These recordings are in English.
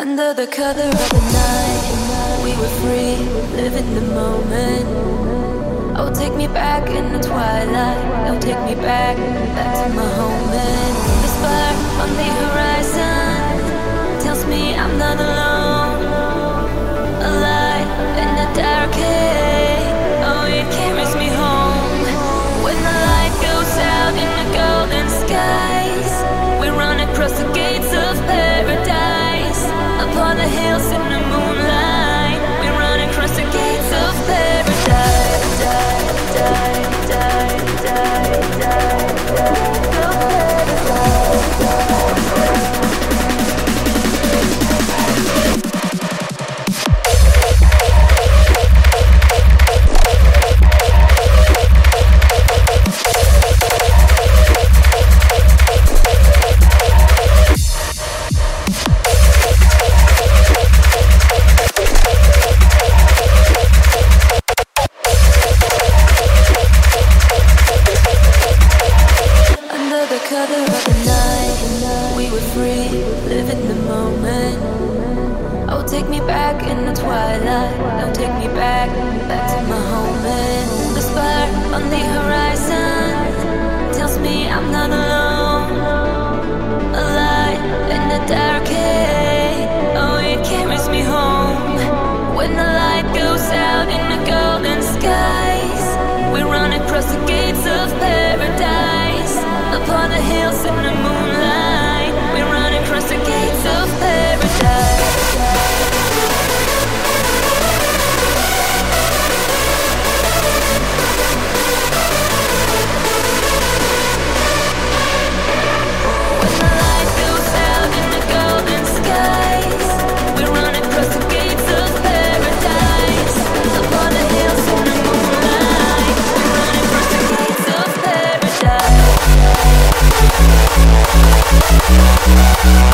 Under the cover of the night, we were free, living the moment. Oh, take me back in the twilight. Oh, take me back, back to my home. And other the night. We were free, living the moment. Oh, take me back in the twilight. Now take me back, back to my home. And The spark on the horizon.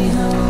me home.